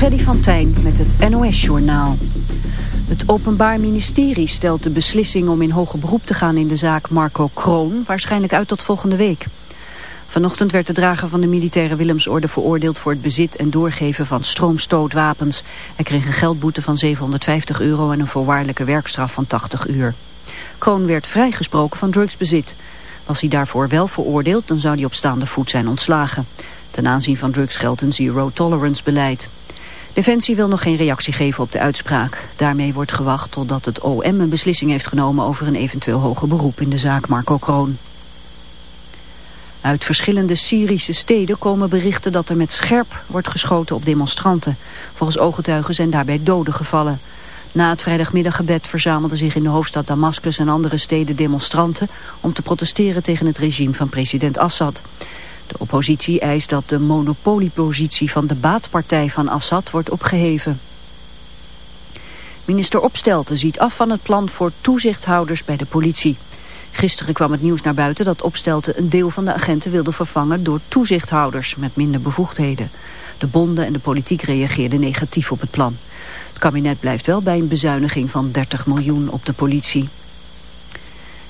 Freddy van Tijn met het NOS-journaal. Het Openbaar Ministerie stelt de beslissing om in hoger beroep te gaan in de zaak Marco Kroon waarschijnlijk uit tot volgende week. Vanochtend werd de drager van de militaire Willemsorde veroordeeld voor het bezit en doorgeven van stroomstootwapens. Hij kreeg een geldboete van 750 euro en een voorwaardelijke werkstraf van 80 uur. Kroon werd vrijgesproken van drugsbezit. Was hij daarvoor wel veroordeeld, dan zou hij op staande voet zijn ontslagen. Ten aanzien van drugs geldt een zero-tolerance beleid. Defensie wil nog geen reactie geven op de uitspraak. Daarmee wordt gewacht totdat het OM een beslissing heeft genomen over een eventueel hoger beroep in de zaak Marco Kroon. Uit verschillende Syrische steden komen berichten dat er met scherp wordt geschoten op demonstranten. Volgens ooggetuigen zijn daarbij doden gevallen. Na het vrijdagmiddaggebed verzamelden zich in de hoofdstad Damascus en andere steden demonstranten om te protesteren tegen het regime van president Assad. De oppositie eist dat de monopoliepositie van de baatpartij van Assad wordt opgeheven. Minister Opstelten ziet af van het plan voor toezichthouders bij de politie. Gisteren kwam het nieuws naar buiten dat Opstelten een deel van de agenten wilde vervangen door toezichthouders met minder bevoegdheden. De bonden en de politiek reageerden negatief op het plan. Het kabinet blijft wel bij een bezuiniging van 30 miljoen op de politie.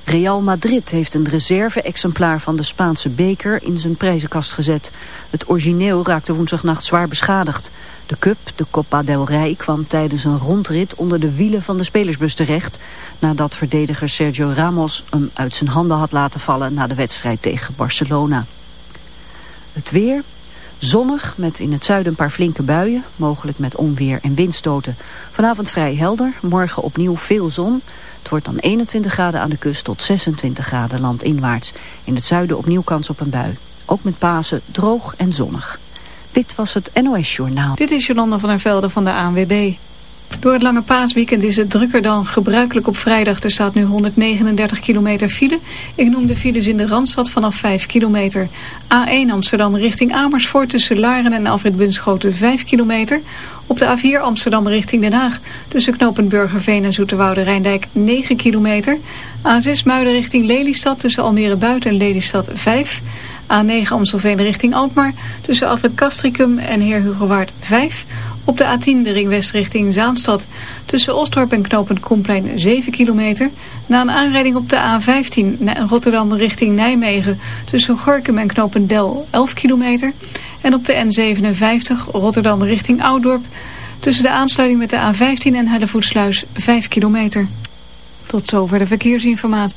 Real Madrid heeft een reserve-exemplaar van de Spaanse beker in zijn prijzenkast gezet. Het origineel raakte woensdagnacht zwaar beschadigd. De cup, de Copa del Rey, kwam tijdens een rondrit onder de wielen van de spelersbus terecht... nadat verdediger Sergio Ramos hem uit zijn handen had laten vallen na de wedstrijd tegen Barcelona. Het weer, zonnig met in het zuiden een paar flinke buien, mogelijk met onweer en windstoten. Vanavond vrij helder, morgen opnieuw veel zon... Het wordt dan 21 graden aan de kust tot 26 graden landinwaarts. In het zuiden opnieuw kans op een bui. Ook met Pasen droog en zonnig. Dit was het NOS Journaal. Dit is Jolanda van der Velde van de ANWB. Door het lange paasweekend is het drukker dan gebruikelijk op vrijdag. Er staat nu 139 kilometer file. Ik noem de files in de Randstad vanaf 5 kilometer. A1 Amsterdam richting Amersfoort tussen Laren en Alfred Bunschoten 5 kilometer. Op de A4 Amsterdam richting Den Haag tussen knooppunt Burgerveen en Zoeterwoude Rijndijk 9 kilometer. A6 Muiden richting Lelystad tussen Almere Buiten en Lelystad 5 A9 Amstelveen richting Alkmaar tussen Alfred Castricum en Heer Hugowaard 5. Op de A10 de ringwest richting Zaanstad tussen Osdorp en knooppunt Komplein 7 kilometer. Na een aanrijding op de A15 Rotterdam richting Nijmegen tussen Gorkum en knooppunt Del 11 kilometer. En op de N57 Rotterdam richting Ouddorp tussen de aansluiting met de A15 en Hellevoetsluis 5 kilometer. Tot zover de verkeersinformatie.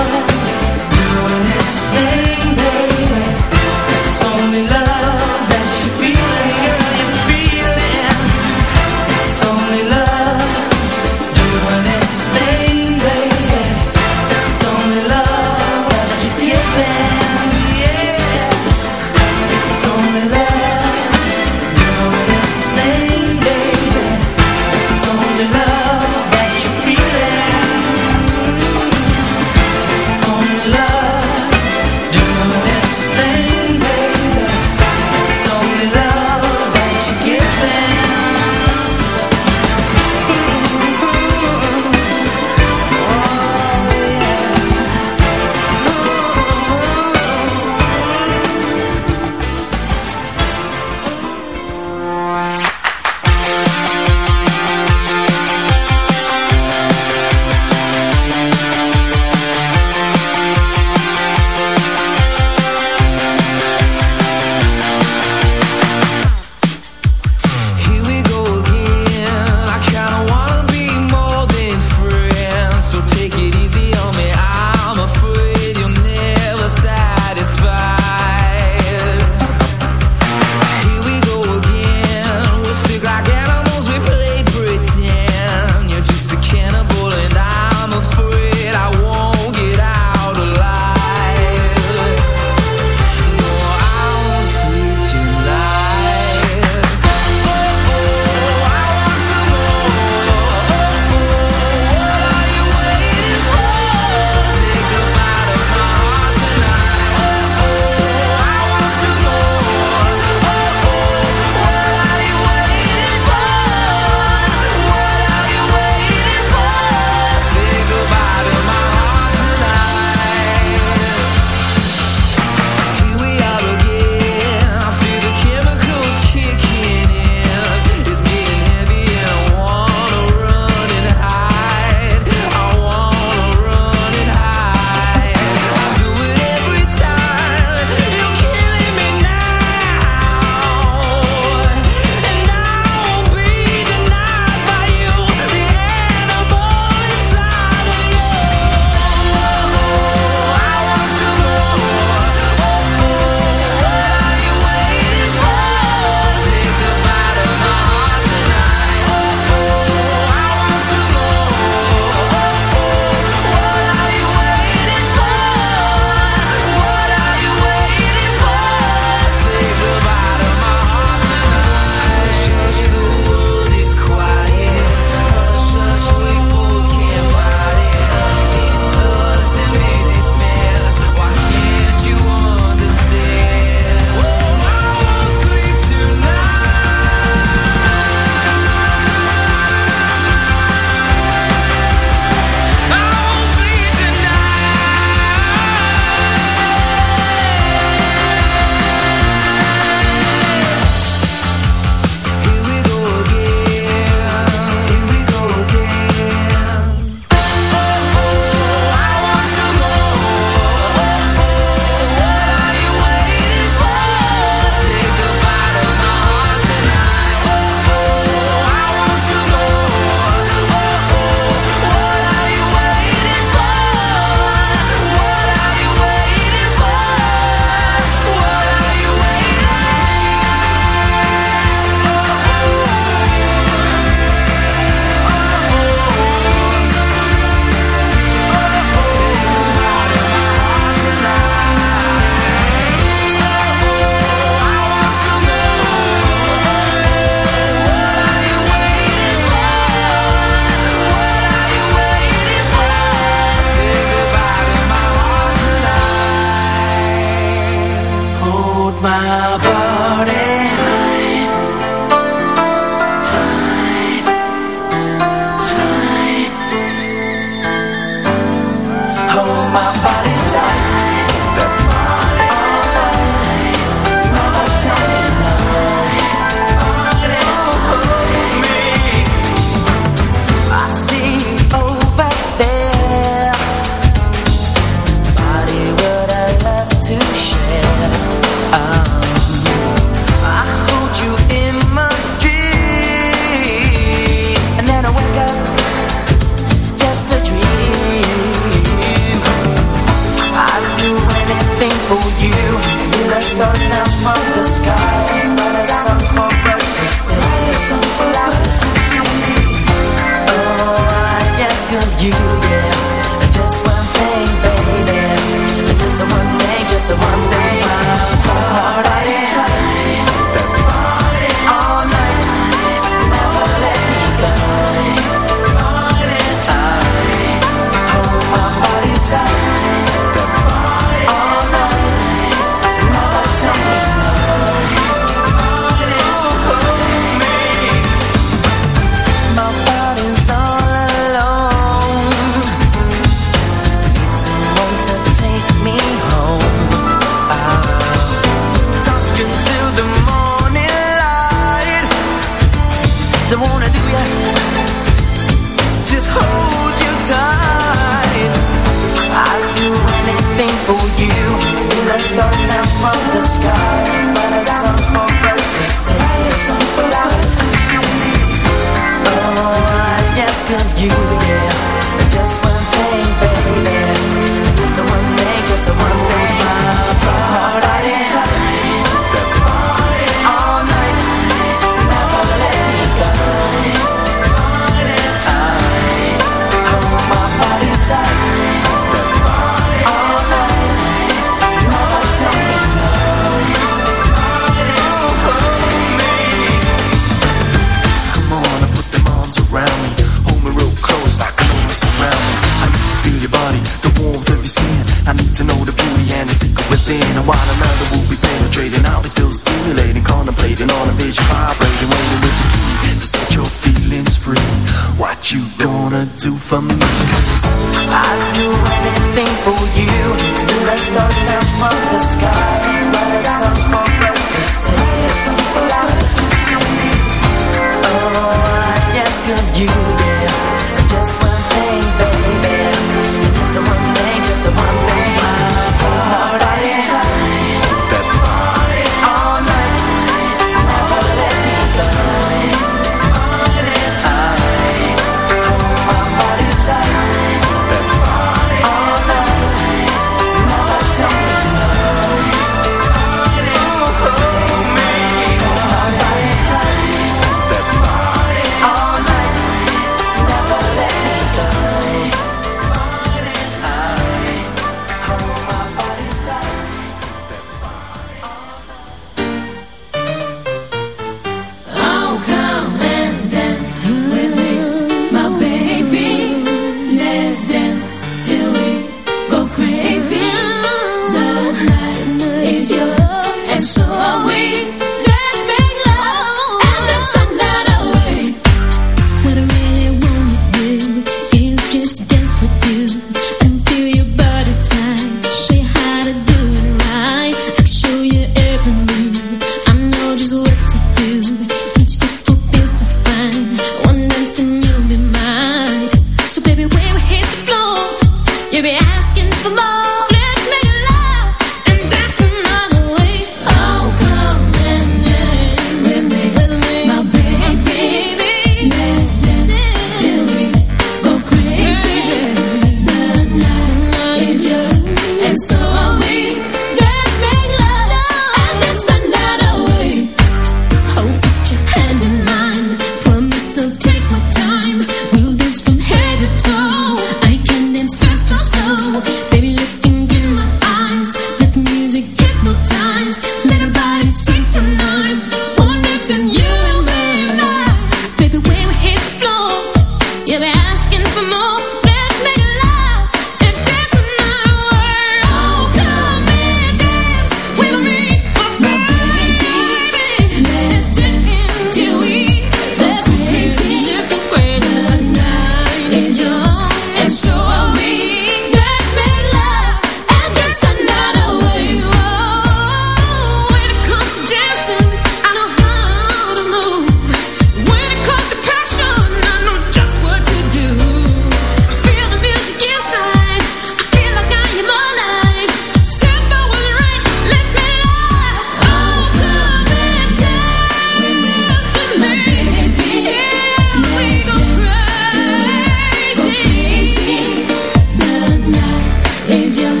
Vision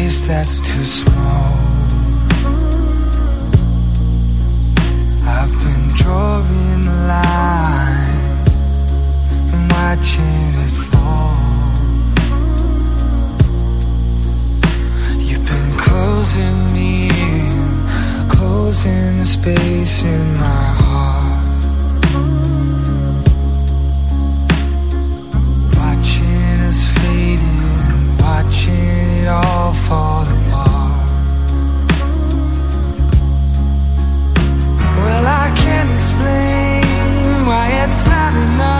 place that's too small. I've been drawing a line and watching it fall. You've been closing me in, closing the space in my heart. all fall apart. Well, I can't explain why it's not enough.